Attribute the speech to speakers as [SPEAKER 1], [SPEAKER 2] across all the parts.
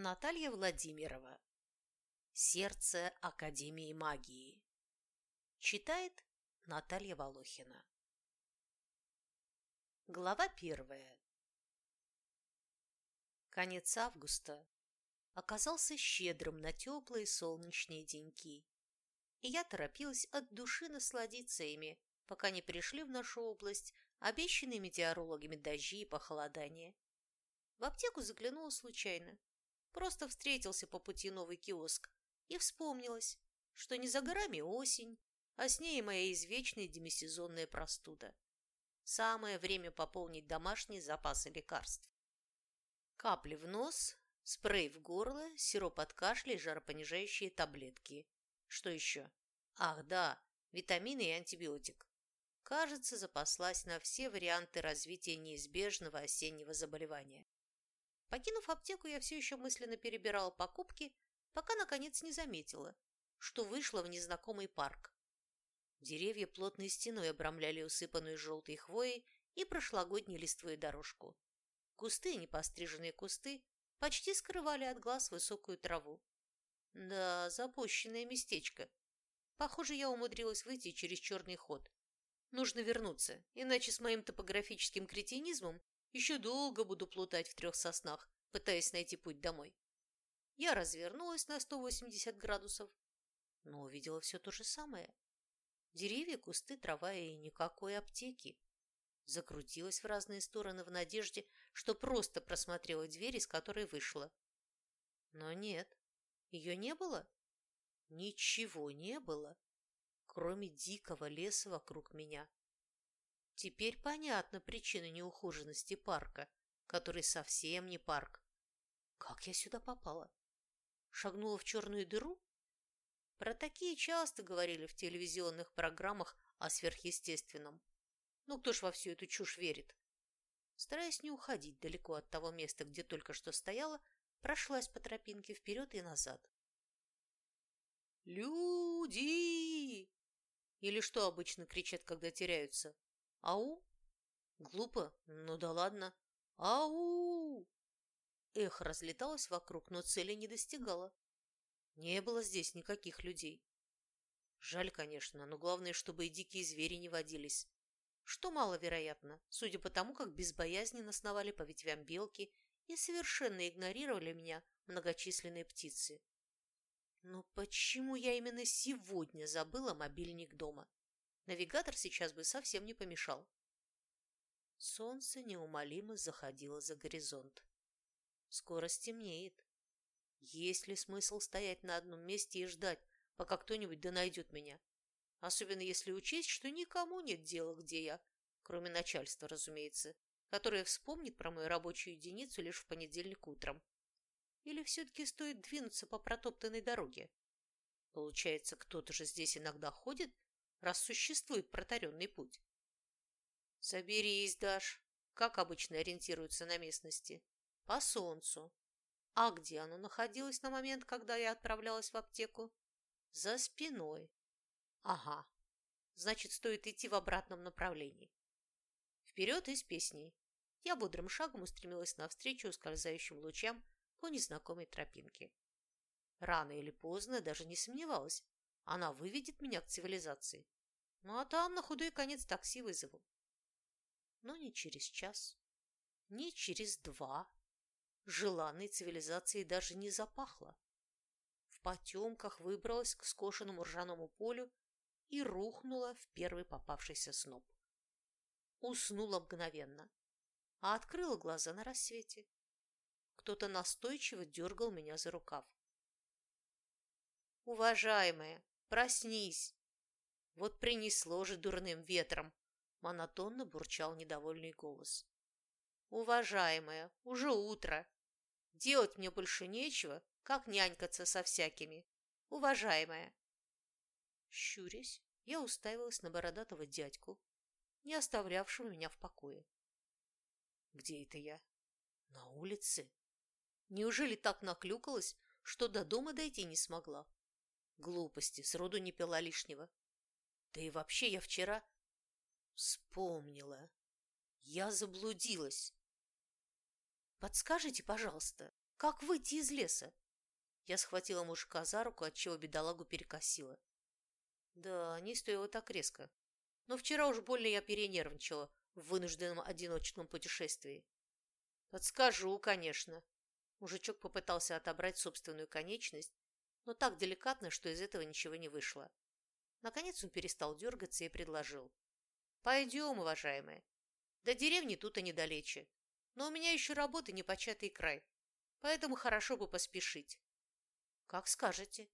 [SPEAKER 1] Наталья Владимирова. Сердце Академии магии. Читает Наталья Волохина. Глава первая. Конец августа оказался щедрым на теплые солнечные деньки, и я торопилась от души насладиться ими, пока не пришли в нашу область обещанные метеорологами дожди и похолодания. В аптеку заглянула случайно. Просто встретился по пути новый киоск, и вспомнилось, что не за горами осень, а с ней моя извечная демисезонная простуда. Самое время пополнить домашние запасы лекарств. Капли в нос, спрей в горло, сироп от кашля и жаропонижающие таблетки. Что еще? Ах, да, витамины и антибиотик. Кажется, запаслась на все варианты развития неизбежного осеннего заболевания. Покинув аптеку, я все еще мысленно перебирала покупки, пока, наконец, не заметила, что вышла в незнакомый парк. Деревья плотной стеной обрамляли усыпанную желтой хвоей и прошлогодней листвой дорожку. Кусты, непостриженные кусты, почти скрывали от глаз высокую траву. Да, запущенное местечко. Похоже, я умудрилась выйти через черный ход. Нужно вернуться, иначе с моим топографическим кретинизмом еще долго буду плутать в трех соснах, пытаясь найти путь домой. Я развернулась на 180 градусов, но увидела все то же самое. Деревья, кусты, трава и никакой аптеки. Закрутилась в разные стороны в надежде, что просто просмотрела дверь, из которой вышла. Но нет, ее не было. Ничего не было, кроме дикого леса вокруг меня. Теперь понятна причина неухоженности парка, который совсем не парк. Как я сюда попала? Шагнула в черную дыру? Про такие часто говорили в телевизионных программах о сверхъестественном. Ну кто ж во всю эту чушь верит? Стараясь не уходить далеко от того места, где только что стояла, прошлась по тропинке вперед и назад. «Люди!» Или что обычно кричат, когда теряются? Ау? Глупо? Ну да ладно. Ау! Эхо разлеталось вокруг, но цели не достигало. Не было здесь никаких людей. Жаль, конечно, но главное, чтобы и дикие звери не водились. Что маловероятно, судя по тому, как безбоязненно сновали по ветвям белки и совершенно игнорировали меня многочисленные птицы. Но почему я именно сегодня забыла мобильник дома? Навигатор сейчас бы совсем не помешал. Солнце неумолимо заходило за горизонт. Скоро стемнеет. Есть ли смысл стоять на одном месте и ждать, пока кто-нибудь да найдет меня? Особенно если учесть, что никому нет дела, где я, кроме начальства, разумеется, которое вспомнит про мою рабочую единицу лишь в понедельник утром. Или все-таки стоит двинуться по протоптанной дороге? Получается, кто-то же здесь иногда ходит раз существует протаренный путь. Соберись, Даш. Как обычно ориентируются на местности? По солнцу. А где оно находилось на момент, когда я отправлялась в аптеку? За спиной. Ага. Значит, стоит идти в обратном направлении. Вперед и с песней. Я бодрым шагом устремилась навстречу ускользающим лучам по незнакомой тропинке. Рано или поздно, даже не сомневалась, она выведет меня к цивилизации. Ну, а там на худой конец такси вызову. Но не через час, не через два. Желанной цивилизации даже не запахло. В потемках выбралась к скошенному ржаному полю и рухнула в первый попавшийся сноп. Уснула мгновенно, а открыла глаза на рассвете. Кто-то настойчиво дергал меня за рукав. «Уважаемая, Проснись! Вот принесло же дурным ветром, монотонно бурчал недовольный голос. Уважаемая, уже утро. Делать мне больше нечего, как нянькаться со всякими. Уважаемая. Щурясь, я уставилась на бородатого дядьку, не оставлявшего меня в покое. Где это я? На улице? Неужели так наклюкалась, что до дома дойти не смогла? Глупости, сроду не пила лишнего. Да и вообще я вчера... Вспомнила. Я заблудилась. Подскажите, пожалуйста, Как выйти из леса? Я схватила мужика за руку, отчего бедолагу перекосила. Да, не стоило так резко. Но вчера уж больно я перенервничала в вынужденном одиночном путешествии. Подскажу, конечно. Мужичок попытался отобрать собственную конечность, но так деликатно, что из этого ничего не вышло. Наконец он перестал дергаться и предложил. «Пойдем, уважаемая. До деревни тут и недалече. Но у меня еще работа непочатый край, поэтому хорошо бы поспешить». «Как скажете».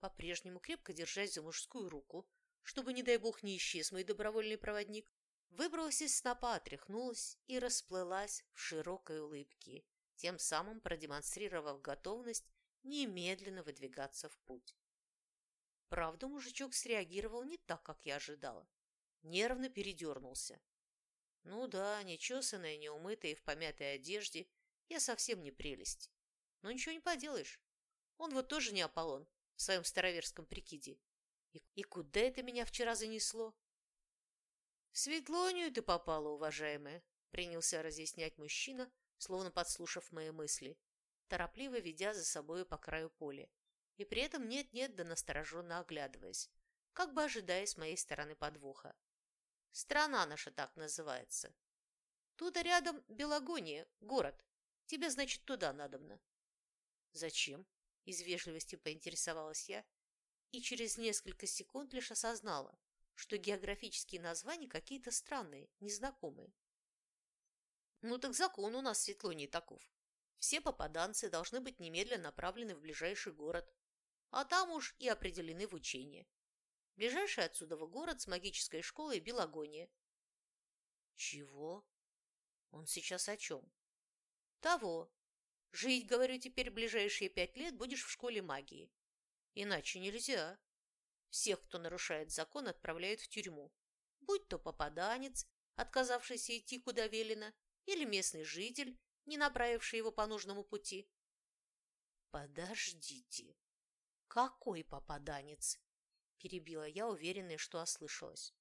[SPEAKER 1] По-прежнему крепко держась за мужскую руку, чтобы, не дай бог, не исчез мой добровольный проводник, выбралась из снопа, отряхнулась и расплылась в широкой улыбке, тем самым продемонстрировав готовность немедленно выдвигаться в путь. Правда, мужичок среагировал не так, как я ожидала. Нервно передернулся. Ну да, нечесанная, неумытая и в помятой одежде, я совсем не прелесть. Но ничего не поделаешь. Он вот тоже не Аполлон в своем староверском прикиде. И, и куда это меня вчера занесло? В Светлонию ты попала, уважаемая, принялся разъяснять мужчина, словно подслушав мои мысли, торопливо ведя за собою по краю поля, и при этом нет-нет да настороженно оглядываясь, как бы ожидая с моей стороны подвоха. Страна наша так называется. Туда рядом Белогония, город. Тебе, значит, туда надобно. Зачем? Из вежливости поинтересовалась я и через несколько секунд лишь осознала, что географические названия какие-то странные, незнакомые. Ну так закон у нас в Светлонии таков. Все попаданцы должны быть немедленно направлены в ближайший город, а там уж и определены в учение. Ближайший отсюда город с магической школой Белогония. Чего? Он сейчас о чем? Того. Жить, говорю, теперь ближайшие пять лет будешь в школе магии. Иначе нельзя. Всех, кто нарушает закон, отправляют в тюрьму. Будь то попаданец, отказавшийся идти куда велено, или местный житель, не направивший его по нужному пути. Подождите, какой попаданец? Перебила я, уверенная, что ослышалась.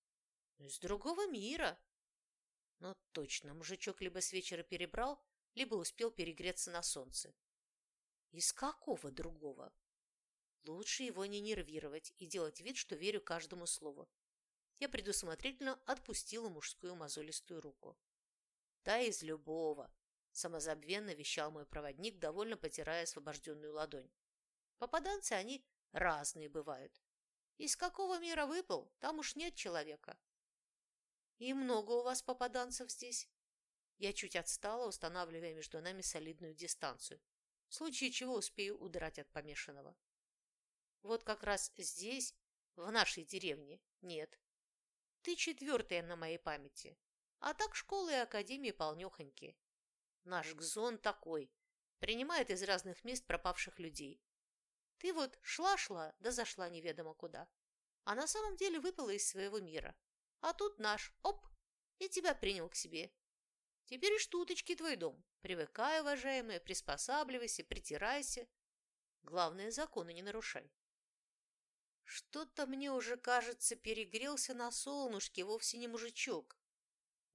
[SPEAKER 1] Из другого мира. Ну, точно, мужичок либо с вечера перебрал, либо успел перегреться на солнце. Из какого другого? Лучше его не нервировать и делать вид, что верю каждому слову. Я предусмотрительно отпустила мужскую мозолистую руку. Да из любого, самозабвенно вещал мой проводник, довольно потирая освобожденную ладонь. Попаданцы они разные бывают. Из какого мира выпал, там уж нет человека. И много у вас попаданцев здесь? Я чуть отстала, устанавливая между нами солидную дистанцию, в случае чего успею удрать от помешанного. Вот как раз здесь, в нашей деревне, нет. Ты четвертая на моей памяти. А так школы и академии полнехоньки. Наш Гзон такой. Принимает из разных мест пропавших людей. Ты вот шла-шла, да зашла неведомо куда. А на самом деле выпала из своего мира. А тут наш, оп, и тебя принял к себе. Теперь и штуточки твой дом. Привыкай, уважаемая, приспосабливайся, притирайся. Главное, законы не нарушай. Что-то мне уже, кажется, перегрелся на солнышке вовсе не мужичок.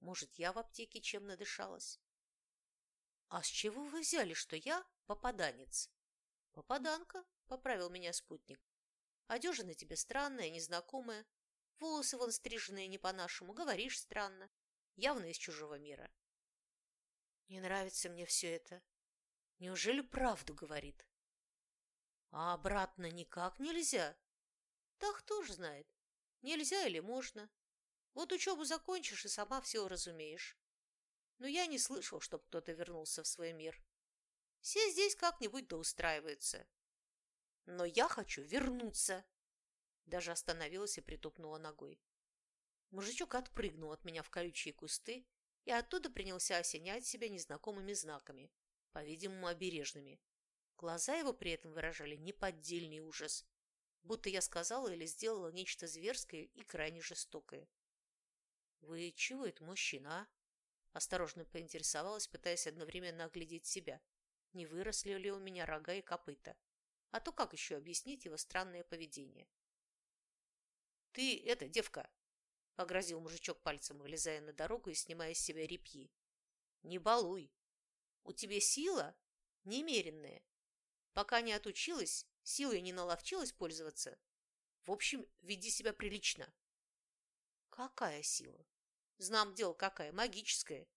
[SPEAKER 1] Может, я в аптеке чем надышалась? А с чего вы взяли, что я попаданец? Попаданка, поправил меня спутник. Одежа на тебе странная, незнакомая. Волосы вон стриженные не по-нашему, говоришь странно. Явно из чужого мира. Не нравится мне все это. Неужели правду говорит? А обратно никак нельзя. Да кто ж знает, нельзя или можно. Вот учебу закончишь и сама все разумеешь. Но я не слышал, чтоб кто-то вернулся в свой мир. Все здесь как-нибудь да устраиваются. Но я хочу вернуться. Даже остановилась и притопнула ногой. Мужичок отпрыгнул от меня в колючие кусты и оттуда принялся осенять себя незнакомыми знаками, по-видимому, обережными. Глаза его при этом выражали неподдельный ужас будто я сказала или сделала нечто зверское и крайне жестокое. «Вы чего это, мужчина, а?» Осторожно поинтересовалась, пытаясь одновременно оглядеть себя. Не выросли ли у меня рога и копыта? А то как еще объяснить его странное поведение? «Ты это, девка!» — погрозил мужичок пальцем, вылезая на дорогу и снимая с себя репьи. «Не балуй! У тебя сила, немеренные. Пока не отучилась, силой не наловчилась пользоваться. В общем, веди себя прилично. Какая сила? Знам дело какая, магическая.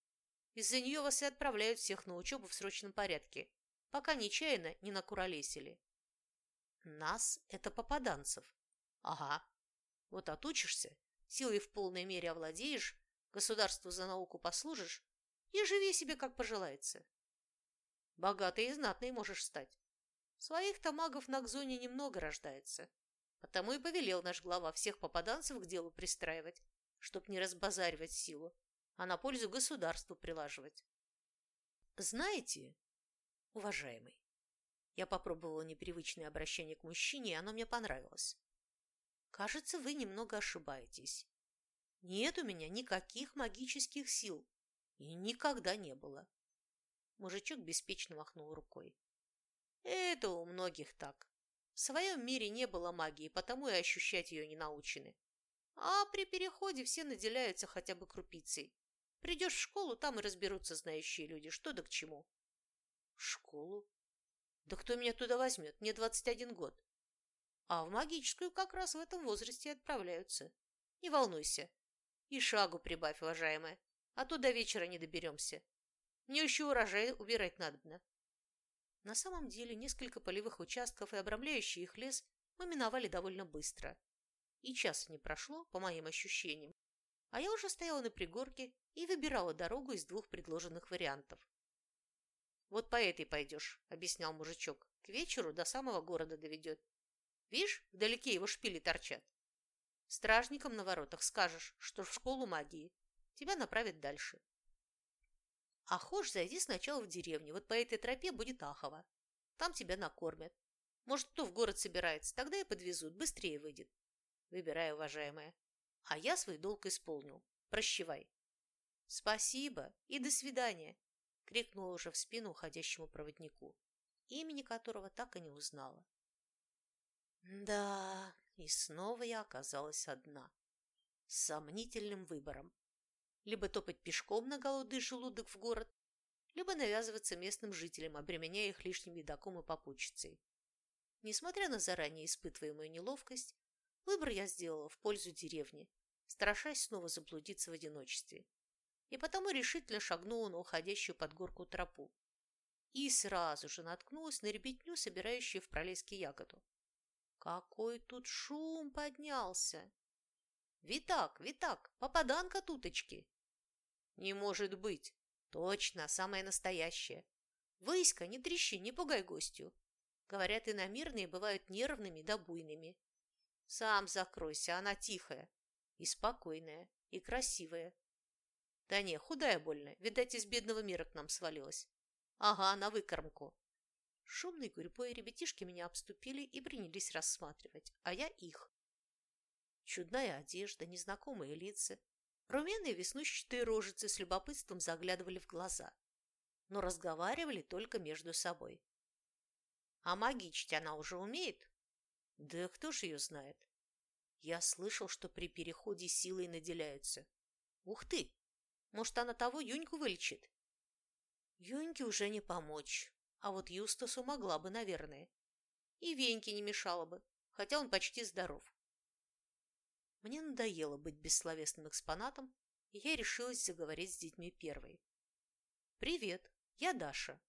[SPEAKER 1] Из-за нее вас и отправляют всех на учебу в срочном порядке, пока нечаянно не накуролесили. Нас – это попаданцев. Ага. Вот отучишься, силой в полной мере овладеешь, государству за науку послужишь и живи себе, как пожелается. Богатой и знатной можешь стать. Своих-то магов на Кзоне немного рождается. Потому и повелел наш глава всех попаданцев к делу пристраивать, чтоб не разбазаривать силу, а на пользу государству прилаживать. Знаете, уважаемый, я попробовала непривычное обращение к мужчине, и оно мне понравилось. Кажется, вы немного ошибаетесь. Нет у меня никаких магических сил. И никогда не было. Мужичок беспечно махнул рукой. Это у многих так. В своем мире не было магии, потому и ощущать ее не научены. А при переходе все наделяются хотя бы крупицей. Придешь в школу, там и разберутся знающие люди, что да к чему. В школу? Да кто меня туда возьмет? Мне 21 год. А в магическую как раз в этом возрасте отправляются. Не волнуйся. И шагу прибавь, уважаемая, а то до вечера не доберемся. Мне еще урожай убирать надобно. На самом деле несколько полевых участков и обрамляющий их лес мы миновали довольно быстро. И часа не прошло, по моим ощущениям, а я уже стояла на пригорке и выбирала дорогу из двух предложенных вариантов. «Вот по этой пойдешь», — объяснял мужичок. «К вечеру до самого города доведет. Видишь, вдалеке его шпили торчат. Стражникам на воротах скажешь, что в школу магии. Тебя направят дальше. А хошь, зайди сначала в деревню. Вот по этой тропе будет Ахова. Там тебя накормят. Может, кто в город собирается, тогда и подвезут. Быстрее выйдет. Выбирай, уважаемая. А я свой долг исполнил. Прощевай. Спасибо и до свидания, крикнула уже в спину уходящему проводнику, имени которого так и не узнала. Да, и снова я оказалась одна. С сомнительным выбором. Либо топать пешком на голодный желудок в город, либо навязываться местным жителям, обременяя их лишним едоком и попутчицей. Несмотря на заранее испытываемую неловкость, выбор я сделала в пользу деревни, страшась снова заблудиться в одиночестве. И потому решительно шагнула на уходящую под горку тропу. И сразу же наткнулась на ребятню, собирающую в пролеске ягоду. Какой тут шум поднялся! Витак, Витак, попаданка туточки! Не может быть! Точно, самое настоящее. Выська, не трещи, не пугай гостю. Говорят, иномирные бывают нервными да буйными. Сам закройся, она тихая и спокойная, и красивая. Да не, худая больно, видать, из бедного мира к нам свалилась. Ага, на выкормку. Шумной гурьбой ребятишки меня обступили и принялись рассматривать, а я их. Чудная одежда, незнакомые лица, румяные веснущатые рожицы с любопытством заглядывали в глаза, но разговаривали только между собой. А магичить она уже умеет? Да кто ж ее знает? Я слышал, что при переходе силой наделяются. Ух ты! Может, она того Юньку вылечит? Юньке уже не помочь. А вот Юстасу могла бы, наверное. И Веньке не мешало бы, хотя он почти здоров. Мне надоело быть бессловесным экспонатом, и я решилась заговорить с детьми первой. «Привет, я Даша».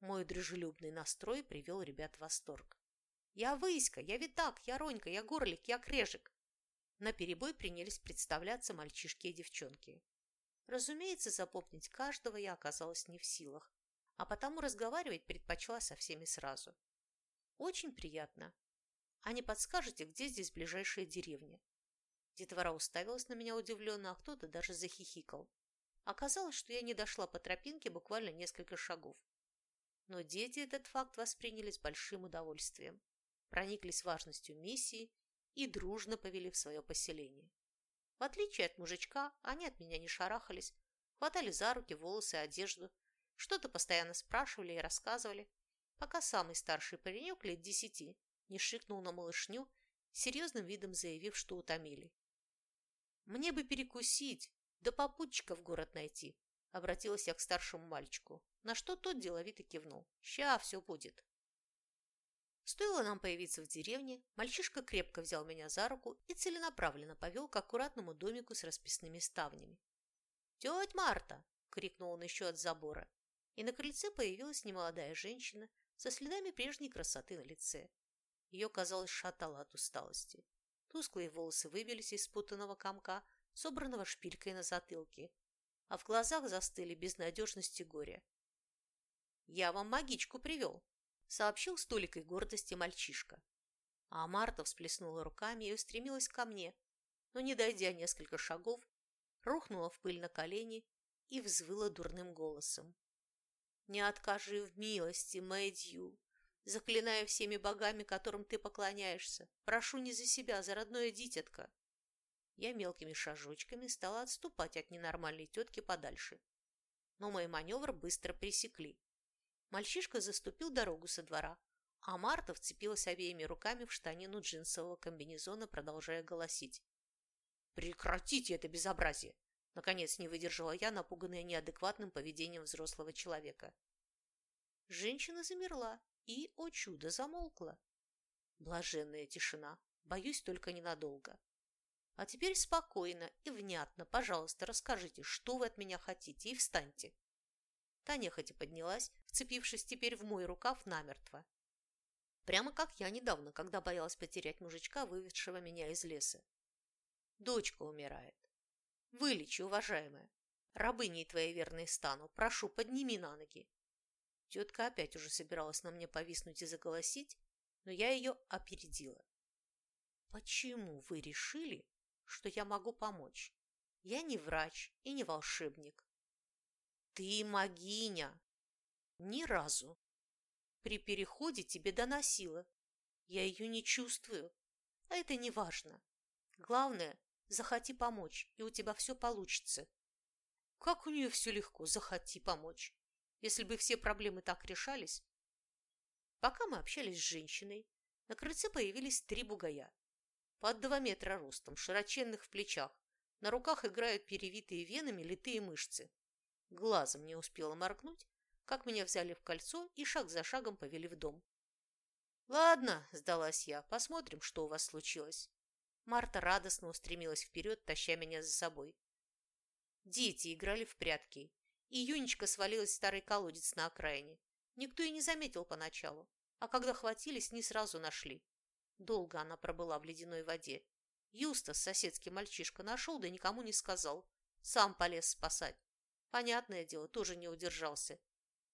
[SPEAKER 1] Мой дружелюбный настрой привел ребят в восторг. «Я Выська, я Витак, я Ронька, я Горлик, я Крежик». На перебой принялись представляться мальчишки и девчонки. Разумеется, запомнить каждого я оказалась не в силах, а потому разговаривать предпочла со всеми сразу. Очень приятно. А не подскажете, где здесь ближайшая деревня? Детвора уставилась на меня удивленно, а кто-то даже захихикал. Оказалось, что я не дошла по тропинке буквально несколько шагов. Но дети этот факт восприняли с большим удовольствием, прониклись важностью миссии и дружно повели в свое поселение. В отличие от мужичка, они от меня не шарахались, хватали за руки, волосы, одежду, что-то постоянно спрашивали и рассказывали, пока самый старший паренек лет десяти не шикнул на малышню, серьезным видом заявив, что утомили. «Мне бы перекусить, да попутчика в город найти, Обратилась я к старшему мальчику, на что тот деловито кивнул. «Ща все будет». Стоило нам появиться в деревне, мальчишка крепко взял меня за руку и целенаправленно повел к аккуратному домику с расписными ставнями. «Тетя Марта!» – крикнул он еще от забора, и на крыльце появилась немолодая женщина со следами прежней красоты на лице. Ее, казалось, шатало от усталости. Тусклые волосы выбились из спутанного комка, собранного шпилькой на затылке, а в глазах застыли безнадежность и горе. «Я вам магичку привел», — сообщил с толикой гордости мальчишка. А Марта всплеснула руками и устремилась ко мне, но, не дойдя несколько шагов, рухнула в пыль на колени и взвыла дурным голосом. «Не откажи в милости, Мэйдью! Заклинаю всеми богами, которым ты поклоняешься. Прошу не за себя, за родное дитятко!» Я мелкими шажочками стала отступать от ненормальной тетки подальше. Но мой маневр быстро пресекли. Мальчишка заступил дорогу со двора, а Марта вцепилась обеими руками в штанину джинсового комбинезона, продолжая голосить. «Прекратите это безобразие!» Наконец не выдержала я, напуганная неадекватным поведением взрослого человека. Женщина замерла и, о чудо, замолкла. Блаженная тишина, боюсь, только ненадолго. А теперь спокойно и внятно, пожалуйста, расскажите, что вы от меня хотите, и встаньте. Таня хоть и поднялась, вцепившись теперь в мой рукав намертво. Прямо как я недавно, когда боялась потерять мужичка, выведшего меня из леса. Дочка умирает. Вылечи, уважаемая. Рабыней твоей верной стану. Прошу, подними на ноги. Тетка опять уже собиралась на мне повиснуть и заголосить, но я ее опередила. Почему вы решили, что я могу помочь. Я не врач и не волшебник. Ты магиня. Ни разу. При переходе тебе доносила. Я ее не чувствую. А это не важно. Главное, захоти помочь, и у тебя все получится. Как у нее все легко, захоти помочь. Если бы все проблемы так решались. Пока мы общались с женщиной, на крыльце появились три бугая под два метра ростом, широченных в плечах. На руках играют перевитые венами литые мышцы. Глазом не успела моргнуть, как меня взяли в кольцо и шаг за шагом повели в дом. «Ладно», – сдалась я, – «посмотрим, что у вас случилось». Марта радостно устремилась вперед, таща меня за собой. Дети играли в прятки, и Юнечка свалилась в старый колодец на окраине. Никто и не заметил поначалу, а когда хватились, не сразу нашли. Долго она пробыла в ледяной воде. Юстас, соседский мальчишка, нашел, да никому не сказал. Сам полез спасать. Понятное дело, тоже не удержался.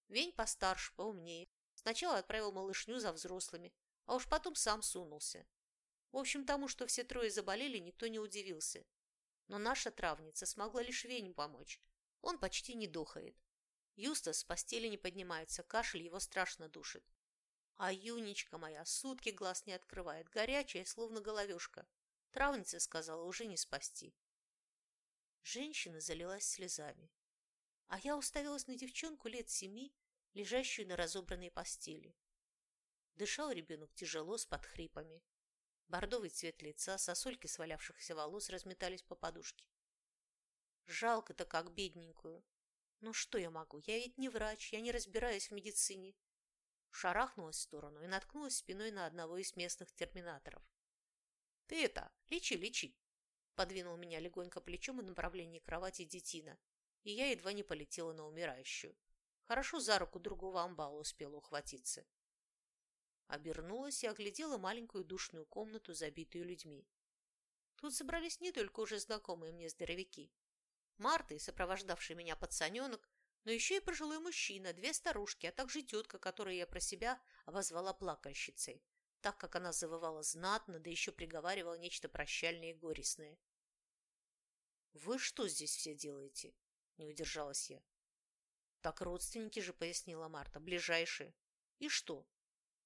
[SPEAKER 1] Вень постарше, поумнее. Сначала отправил малышню за взрослыми, а уж потом сам сунулся. В общем, тому, что все трое заболели, никто не удивился. Но наша травница смогла лишь Веню помочь. Он почти не дохает. Юстас с постели не поднимается, кашель его страшно душит. А Юнечка моя сутки глаз не открывает, горячая, словно головешка. Травница сказала, уже не спасти. Женщина залилась слезами, а я уставилась на девчонку лет семи, лежащую на разобранной постели. Дышал ребенок тяжело, с подхрипами. Бордовый цвет лица, сосульки свалявшихся волос разметались по подушке. Жалко-то как бедненькую. Ну что я могу? Я ведь не врач, я не разбираюсь в медицине шарахнулась в сторону и наткнулась спиной на одного из местных терминаторов. «Ты это, лечи, лечи!» Подвинул меня легонько плечом в направлении кровати детина, и я едва не полетела на умирающую. Хорошо за руку другого амбала успела ухватиться. Обернулась и оглядела маленькую душную комнату, забитую людьми. Тут собрались не только уже знакомые мне здоровяки. Марта и сопровождавший меня пацаненок, но еще и пожилой мужчина, две старушки, а также тетка, которую я про себя обозвала плакальщицей, так как она завывала знатно, да еще приговаривала нечто прощальное и горестное. «Вы что здесь все делаете?» – не удержалась я. «Так родственники же», – пояснила Марта, – «ближайшие». «И что?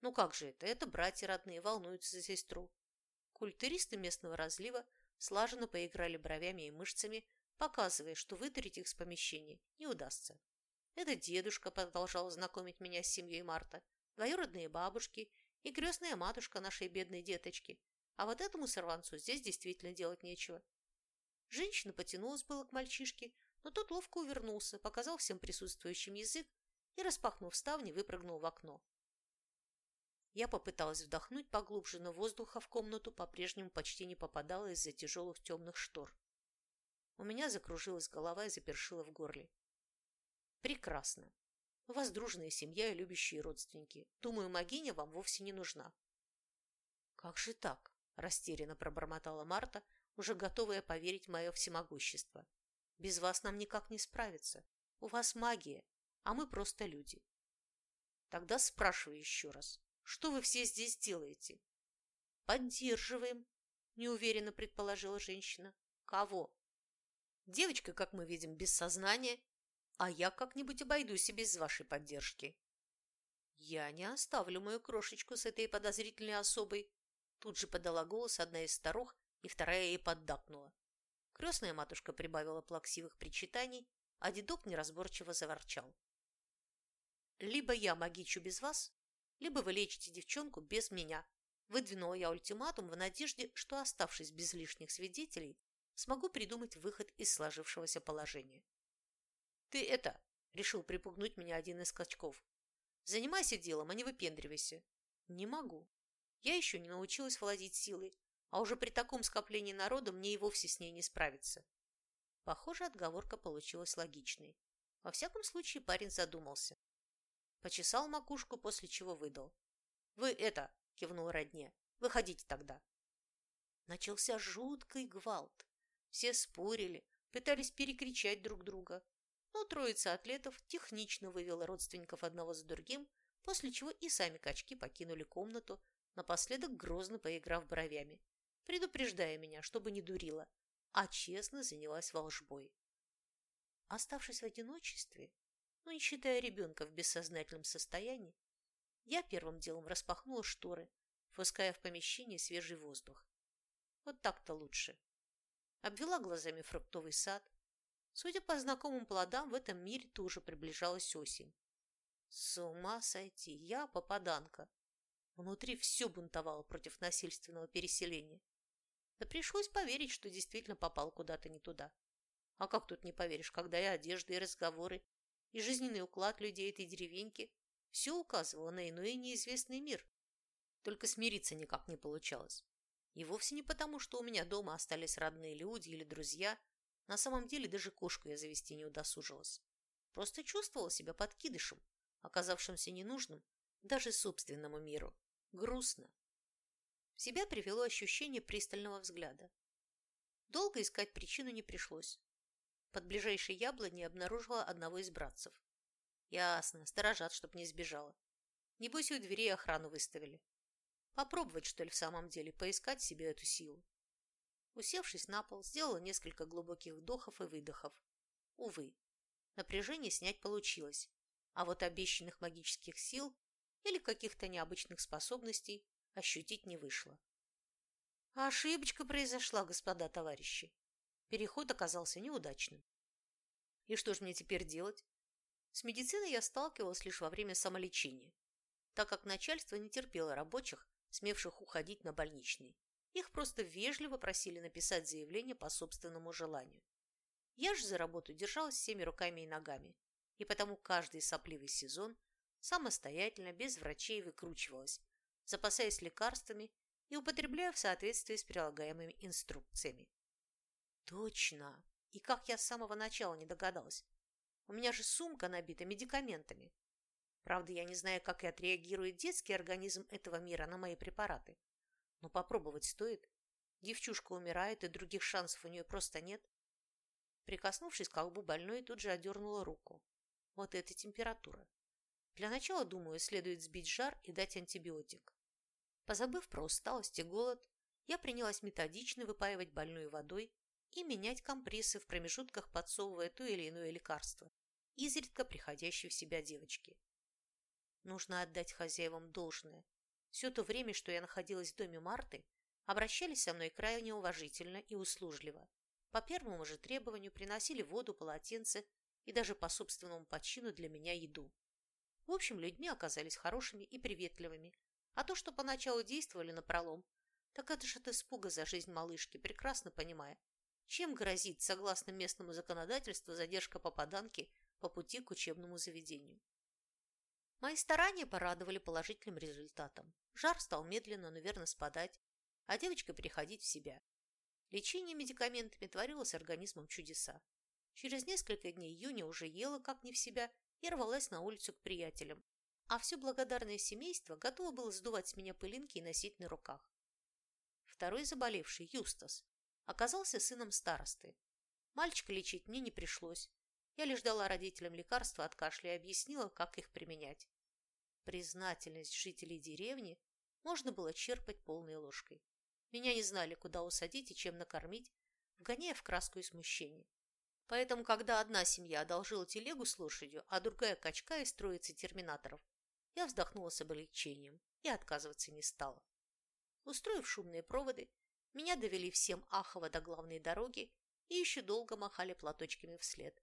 [SPEAKER 1] Ну как же это? Это братья родные, волнуются за сестру». Культуристы местного разлива слаженно поиграли бровями и мышцами, показывая, что вытурить их с помещения не удастся. Это дедушка продолжал знакомить меня с семьей Марта, двоюродные бабушки и крестная матушка нашей бедной деточки. А вот этому сорванцу здесь действительно делать нечего. Женщина потянулась было к мальчишке, но тот ловко увернулся, показал всем присутствующим язык и, распахнув ставни, выпрыгнул в окно. Я попыталась вдохнуть поглубже, но воздуха в комнату по-прежнему почти не попадало из-за тяжелых темных штор. У меня закружилась голова и запершила в горле. Прекрасно. У вас дружная семья и любящие родственники. Думаю, могиня вам вовсе не нужна. Как же так? Растерянно пробормотала Марта, уже готовая поверить в мое всемогущество. Без вас нам никак не справиться. У вас магия, а мы просто люди. Тогда спрашиваю еще раз, что вы все здесь делаете? Поддерживаем, неуверенно предположила женщина. Кого? Девочка, как мы видим, без сознания, а я как-нибудь обойдусь без вашей поддержки. Я не оставлю мою крошечку с этой подозрительной особой. Тут же подала голос одна из старух, и вторая ей поддакнула. Крестная матушка прибавила плаксивых причитаний, а дедок неразборчиво заворчал. «Либо я магичу без вас, либо вы лечите девчонку без меня», выдвинула я ультиматум в надежде, что, оставшись без лишних свидетелей, смогу придумать выход из сложившегося положения. «Ты это!» – решил припугнуть меня один из скачков. «Занимайся делом, а не выпендривайся». «Не могу. Я еще не научилась владеть силой, а уже при таком скоплении народа мне и вовсе с ней не справиться». Похоже, отговорка получилась логичной. Во всяком случае, парень задумался. Почесал макушку, после чего выдал. «Вы это!» – кивнул родне. «Выходите тогда!» Начался жуткий гвалт. Все спорили, пытались перекричать друг друга. Но троица атлетов технично вывела родственников одного за другим, после чего и сами качки покинули комнату, напоследок грозно поиграв бровями, предупреждая меня, чтобы не дурила, а честно занялась волжбой. Оставшись в одиночестве, но не считая ребенка в бессознательном состоянии, я первым делом распахнула шторы, впуская в помещение свежий воздух. Вот так-то лучше. Обвела глазами фруктовый сад. Судя по знакомым плодам, в этом мире тоже приближалась осень. С ума сойти, я попаданка. Внутри все бунтовало против насильственного переселения. Да пришлось поверить, что действительно попал куда-то не туда. А как тут не поверишь, когда и одежда, и разговоры, и жизненный уклад людей этой деревеньки все указывало на иной неизвестный мир. Только смириться никак не получалось. И вовсе не потому, что у меня дома остались родные люди или друзья. На самом деле даже кошку я завести не удосужилась. Просто чувствовала себя подкидышем, оказавшимся ненужным даже собственному миру. Грустно. Себя привело ощущение пристального взгляда. Долго искать причину не пришлось. Под ближайшей яблоней обнаружила одного из братцев. Ясно, сторожат, чтоб не сбежала. Небось, у дверей охрану выставили. Попробовать, что ли, в самом деле, поискать себе эту силу. Усевшись на пол, сделала несколько глубоких вдохов и выдохов. Увы, напряжение снять получилось, а вот обещанных магических сил или каких-то необычных способностей ощутить не вышло. ошибочка произошла, господа товарищи. Переход оказался неудачным. И что же мне теперь делать? С медициной я сталкивалась лишь во время самолечения, так как начальство не терпело рабочих, смевших уходить на больничный. Их просто вежливо просили написать заявление по собственному желанию. Я же за работу держалась всеми руками и ногами, и потому каждый сопливый сезон самостоятельно, без врачей, выкручивалась, запасаясь лекарствами и употребляя в соответствии с прилагаемыми инструкциями. Точно! И как я с самого начала не догадалась. У меня же сумка набита медикаментами. Правда, я не знаю, как и отреагирует детский организм этого мира на мои препараты. Но попробовать стоит. Девчушка умирает, и других шансов у нее просто нет. Прикоснувшись к колбу больной, тут же одернула руку. Вот это температура. Для начала, думаю, следует сбить жар и дать антибиотик. Позабыв про усталость и голод, я принялась методично выпаивать больную водой, и менять компрессы в промежутках, подсовывая то или иное лекарство, изредка приходящей в себя девочки. Нужно отдать хозяевам должное. Все то время, что я находилась в доме Марты, обращались со мной крайне уважительно и услужливо. По первому же требованию приносили воду, полотенце и даже по собственному почину для меня еду. В общем, людьми оказались хорошими и приветливыми, а то, что поначалу действовали на пролом, так это ж от испуга за жизнь малышки, прекрасно понимая, чем грозит, согласно местному законодательству, задержка попаданки по пути к учебному заведению. Мои старания порадовали положительным результатом. Жар стал медленно, но верно спадать, а девочка переходить в себя. Лечение медикаментами творило с организмом чудеса. Через несколько дней Юня уже ела как не в себя и рвалась на улицу к приятелям, а все благодарное семейство готово было сдувать с меня пылинки и носить на руках. Второй заболевший, Юстас, оказался сыном старосты. Мальчика лечить мне не пришлось. Я лишь дала родителям лекарства от кашля и объяснила, как их применять. Признательность жителей деревни можно было черпать полной ложкой. Меня не знали, куда усадить и чем накормить, вгоняя в краску и смущение. Поэтому, когда одна семья одолжила телегу с лошадью, а другая качка из троицы терминаторов, я вздохнула с облегчением и отказываться не стала. Устроив шумные проводы, меня довели всем Ахово до главной дороги и еще долго махали платочками вслед.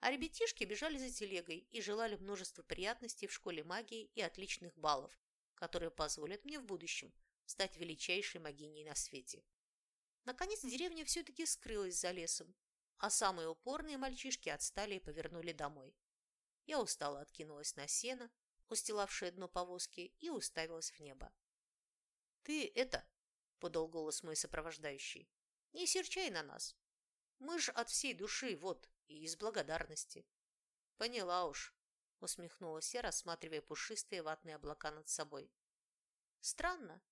[SPEAKER 1] А ребятишки бежали за телегой и желали множества приятностей в школе магии и отличных баллов, которые позволят мне в будущем стать величайшей магиней на свете. Наконец деревня все-таки скрылась за лесом, а самые упорные мальчишки отстали и повернули домой. Я устало откинулась на сено, устилавшее дно повозки, и уставилась в небо. «Ты это...» — подал голос мой сопровождающий. «Не серчай на нас. Мы ж от всей души, вот, и из благодарности». «Поняла уж», — усмехнулась я, рассматривая пушистые ватные облака над собой. «Странно.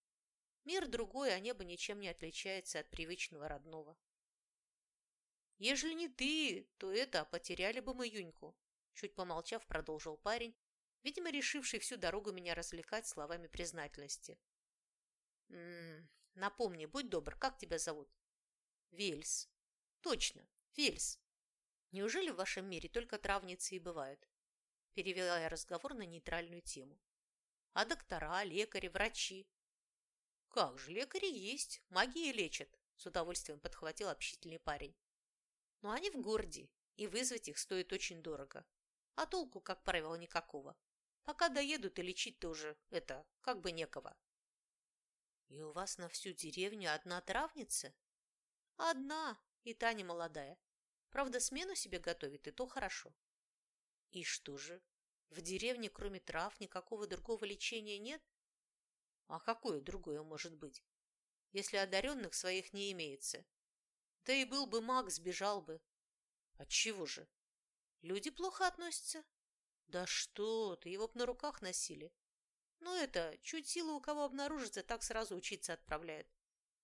[SPEAKER 1] Мир другой, а небо ничем не отличается от привычного родного. Ежели не ты, то это, потеряли бы мы Юньку. Чуть помолчав, продолжил парень, видимо, решивший всю дорогу меня развлекать словами признательности. М -м, напомни, будь добр, как тебя зовут? Вельс. Точно, Вельс. Неужели в вашем мире только травницы и бывают? Перевела я разговор на нейтральную тему. А доктора, лекари, врачи? Как же, лекари есть, магии лечат, с удовольствием подхватил общительный парень. Но они в городе, и вызвать их стоит очень дорого. А толку, как правило, никакого. Пока доедут и лечить-то уже, это, как бы некого. И у вас на всю деревню одна травница? Одна, и та не молодая. Правда, смену себе готовит, и то хорошо. И что же, в деревне кроме трав никакого другого лечения нет? А какое другое может быть, если одаренных своих не имеется? Да и был бы маг, сбежал бы. Отчего же? Люди плохо относятся? Да что ты, его б на руках носили. Ну это, чуть силы у кого обнаружится, так сразу учиться отправляют.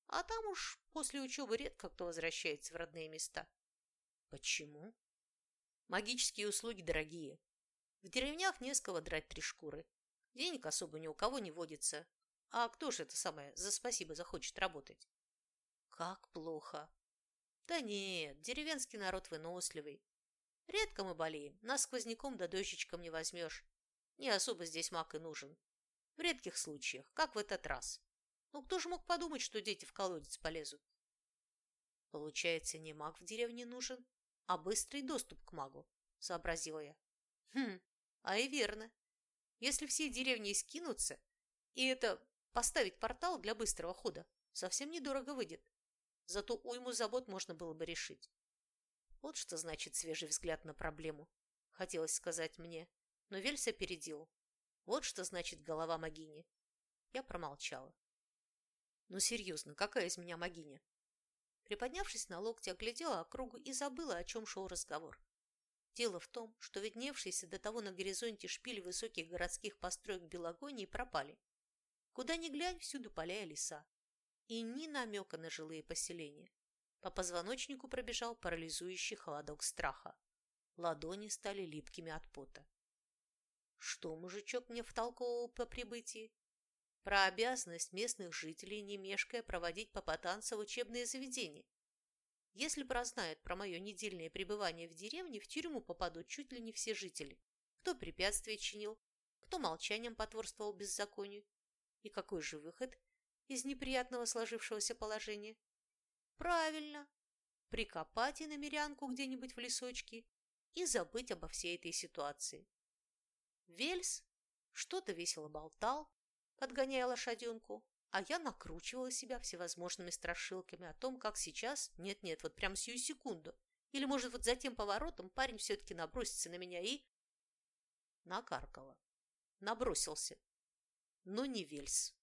[SPEAKER 1] А там уж после учебы редко кто возвращается в родные места. Почему? Магические услуги дорогие. В деревнях не с кого драть три шкуры. Денег особо ни у кого не водится. А кто же это самое за спасибо захочет работать? Как плохо. Да нет, деревенский народ выносливый. Редко мы болеем, нас сквозняком да дождичком не возьмешь. Не особо здесь маг и нужен. В редких случаях, как в этот раз. Ну кто же мог подумать, что дети в колодец полезут? Получается, не маг в деревне нужен, а быстрый доступ к магу, сообразила я. Хм, а и верно. Если все деревни скинутся, и это поставить портал для быстрого хода, совсем недорого выйдет. Зато уйму забот можно было бы решить. Вот что значит свежий взгляд на проблему, хотелось сказать мне, но Вельс опередил. Вот что значит голова могини. Я промолчала. Ну серьезно, какая из меня могиня? Приподнявшись на локте, оглядела округу и забыла, о чем шел разговор. Дело в том, что видневшиеся до того на горизонте шпили высоких городских построек Белогонии пропали. Куда ни глянь, всюду поля и леса и ни намека на жилые поселения. По позвоночнику пробежал парализующий холодок страха. Ладони стали липкими от пота. Что мужичок мне втолковывал по прибытии? Про обязанность местных жителей, не мешкая, проводить попатанца в учебные заведения. Если прознают про мое недельное пребывание в деревне, в тюрьму попадут чуть ли не все жители. Кто препятствия чинил, кто молчанием потворствовал беззаконию. И какой же выход, из неприятного сложившегося положения? Правильно, прикопать и намерянку где-нибудь в лесочке и забыть обо всей этой ситуации. Вельс что-то весело болтал, подгоняя лошаденку, А я накручивала себя всевозможными страшилками о том, как сейчас, нет-нет, вот прямо сию секунду, или, может, вот за тем поворотом парень все-таки набросится на меня и... Накаркала. Набросился. Но не Вельс.